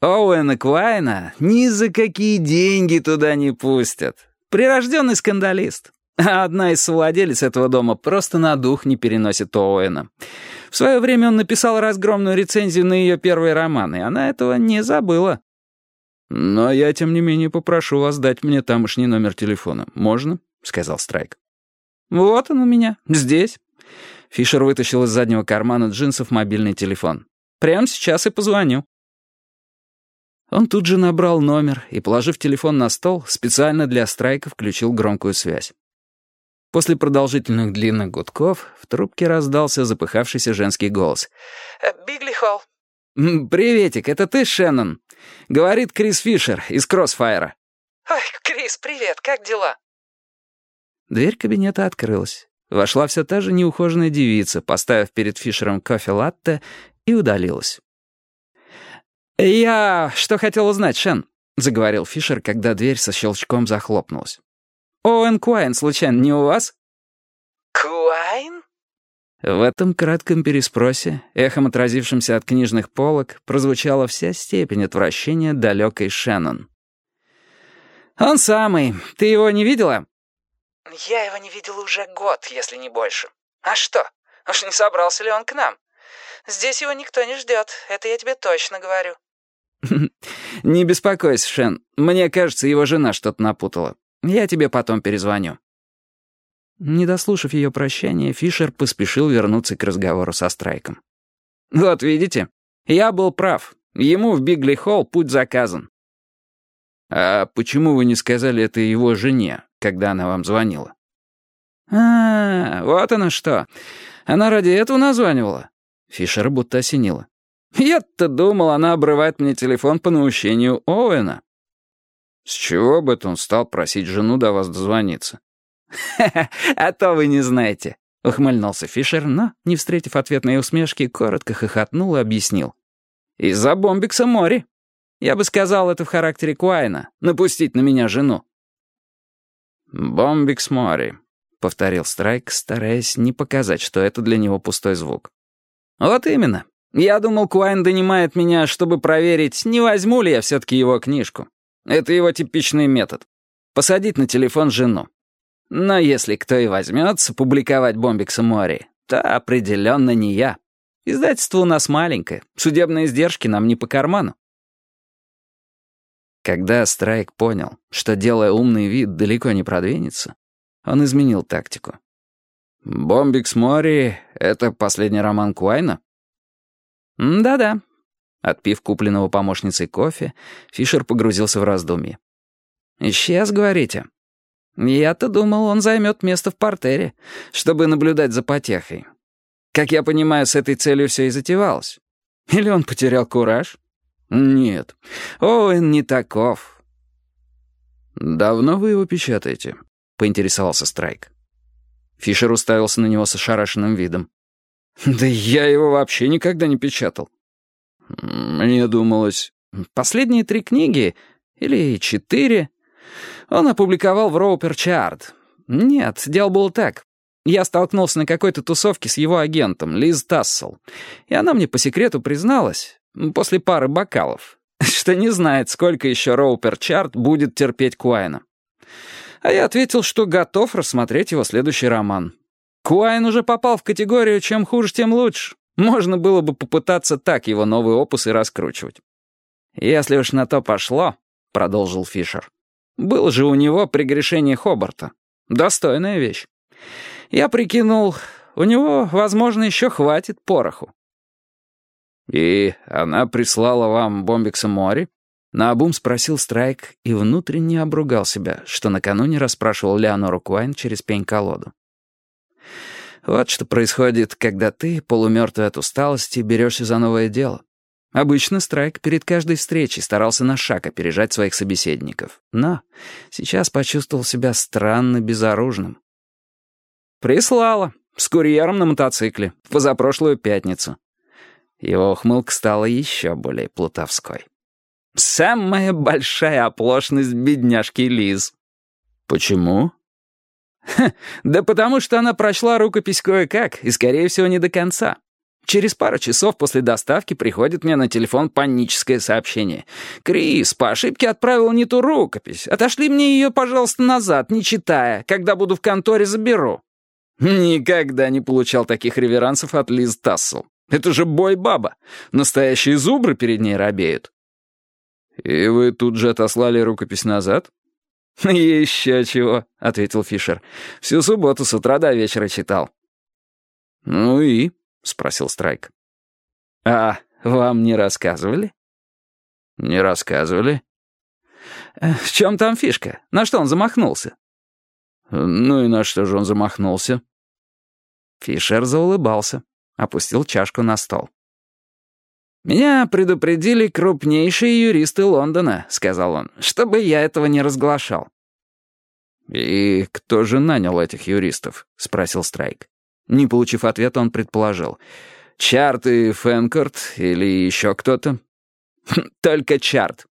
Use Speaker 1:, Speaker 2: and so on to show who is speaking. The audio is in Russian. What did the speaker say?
Speaker 1: Оуэна Квайна ни за какие деньги туда не пустят. Прирожденный скандалист. А одна из совладелец этого дома просто на дух не переносит Оуэна. В свое время он написал разгромную рецензию на ее первый роман, и она этого не забыла. «Но я, тем не менее, попрошу вас дать мне тамошний номер телефона. Можно?» — сказал Страйк. «Вот он у меня, здесь». Фишер вытащил из заднего кармана джинсов мобильный телефон. «Прямо сейчас и позвоню». Он тут же набрал номер и, положив телефон на стол, специально для Страйка включил громкую связь. После продолжительных длинных гудков в трубке раздался запыхавшийся женский голос.
Speaker 2: «Э, «Бигли Холл».
Speaker 1: «Приветик, это ты, Шеннон?» — говорит Крис Фишер из Кроссфайра.
Speaker 2: «Ой, Крис, привет, как дела?»
Speaker 1: Дверь кабинета открылась. Вошла все та же неухоженная девица, поставив перед Фишером кофе-латте, и удалилась. «Я что хотел узнать, Шен?» — заговорил Фишер, когда дверь со щелчком захлопнулась. Оуэн Куайн, случайно, не у вас?»
Speaker 2: «Куайн?»
Speaker 1: В этом кратком переспросе, эхом отразившемся от книжных полок, прозвучала вся степень отвращения далекой Шеннон. «Он самый. Ты его не видела?»
Speaker 2: «Я его не видел уже год, если не больше. А что? Уж не собрался ли он к нам? Здесь его никто не ждет, это я тебе точно говорю».
Speaker 1: «Не беспокойся, Шен. Мне кажется, его жена что-то напутала. Я тебе потом перезвоню». Не дослушав ее прощания, Фишер поспешил вернуться к разговору со Страйком. «Вот видите, я был прав. Ему в Бигли Холл путь заказан». «А почему вы не сказали это его жене, когда она вам звонила?» «А, вот оно что. Она ради этого названивала?» Фишер будто осенила. «Я-то думал, она обрывает мне телефон по наущению Оуэна». С чего бы он стал просить жену до вас дозвониться? «Ха-ха, а то вы не знаете», — ухмыльнулся Фишер, но, не встретив ответной усмешки, коротко хохотнул и объяснил. «Из-за бомбикса Мори. Я бы сказал, это в характере Куайна, напустить на меня жену». «Бомбикс Мори», — повторил Страйк, стараясь не показать, что это для него пустой звук. «Вот именно. Я думал, Куайн донимает меня, чтобы проверить, не возьму ли я все-таки его книжку. Это его типичный метод. Посадить на телефон жену. Но если кто и возьмется публиковать бомбикса Мори, то определенно не я. Издательство у нас маленькое, судебные издержки нам не по карману. Когда Страйк понял, что, делая умный вид, далеко не продвинется, он изменил тактику. «Бомбикс Мори — это последний роман Куайна?» «Да-да, Отпив купленного помощницей кофе, Фишер погрузился в раздумье. «Исчез, говорите?» «Я-то думал, он займет место в портере, чтобы наблюдать за потехой. Как я понимаю, с этой целью все и затевалось. Или он потерял кураж?» «Нет, Оуэн не таков». «Давно вы его печатаете?» — поинтересовался Страйк. Фишер уставился на него с ошарашенным видом. «Да я его вообще никогда не печатал. Мне думалось... Последние три книги, или четыре, он опубликовал в Роупер Чарт. Нет, дело было так. Я столкнулся на какой-то тусовке с его агентом, Лиз Тассел, и она мне по секрету призналась, после пары бокалов, что не знает, сколько еще Роупер Чарт будет терпеть Куайна. А я ответил, что готов рассмотреть его следующий роман. Куайн уже попал в категорию «чем хуже, тем лучше». Можно было бы попытаться так его новый опус и раскручивать. «Если уж на то пошло», — продолжил Фишер, «было же у него прегрешение Хобарта. Достойная вещь. Я прикинул, у него, возможно, еще хватит пороху». «И она прислала вам бомбикса Мори?» Наобум спросил Страйк и внутренне обругал себя, что накануне расспрашивал Леонору Куайн через пень-колоду. Вот что происходит, когда ты, полумертвый от усталости, берешься за новое дело. Обычно Страйк перед каждой встречей старался на шаг опережать своих собеседников. Но сейчас почувствовал себя странно безоружным. «Прислала. С курьером на мотоцикле. Позапрошлую пятницу». Его ухмылка стала еще более плутовской. «Самая большая оплошность бедняжки Лиз». «Почему?» да потому что она прочла рукопись кое-как и, скорее всего, не до конца. Через пару часов после доставки приходит мне на телефон паническое сообщение. «Крис, по ошибке отправил не ту рукопись. Отошли мне ее, пожалуйста, назад, не читая. Когда буду в конторе, заберу». Никогда не получал таких реверансов от Лиз Тассел. Это же бой-баба. Настоящие зубры перед ней робеют. «И вы тут же отослали рукопись назад?» «Еще чего», — ответил Фишер. «Всю субботу с утра до вечера читал». «Ну и?» — спросил Страйк. «А вам не рассказывали?» «Не рассказывали». «Э, «В чем там фишка? На что он замахнулся?» «Ну и на что же он замахнулся?» Фишер заулыбался, опустил чашку на стол. «Меня предупредили крупнейшие юристы Лондона», — сказал он, — «чтобы я этого не разглашал». «И кто же нанял этих юристов?» — спросил Страйк. Не получив ответа, он предположил. «Чарт и Фэнкорт или еще кто-то?» «Только Чарт.